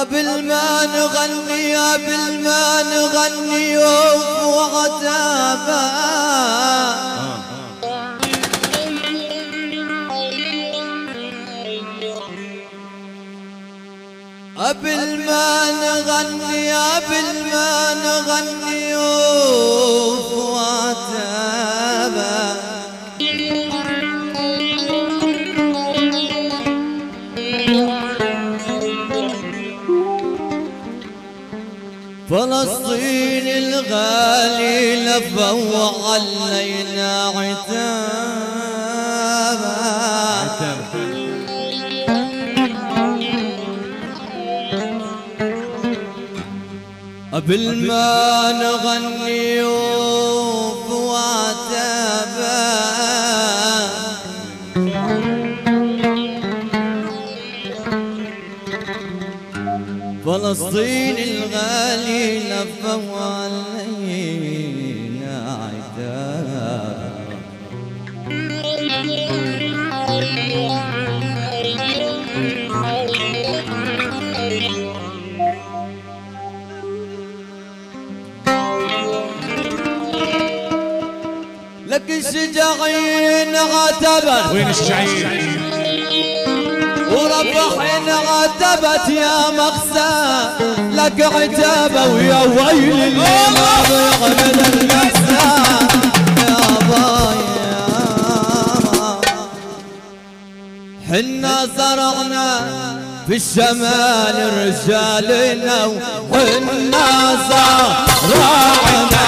قبل ما نغني قبل ما نغني وعتابا قبل ما نغني قبل ما نغني وعتابا فلسطين الغالي لفوا علينا عتابا. قبل ما نغني فلسطين الغالي لفوا علينا عتابا لك الشجاعين؟ عتبا وين الشعير ورفحين عتبت يا مخزى لك عتابة ويا ويل اللي ما بيغمد المخزى يا بايا حنا زرعنا في الشمال رجالنا وحنا زرعنا